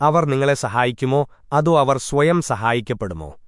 അവർ നിങ്ങളെ സഹായിക്കുമോ? അതോ അവർ സ്വയം സഹായിക്കപ്പെടുമോ?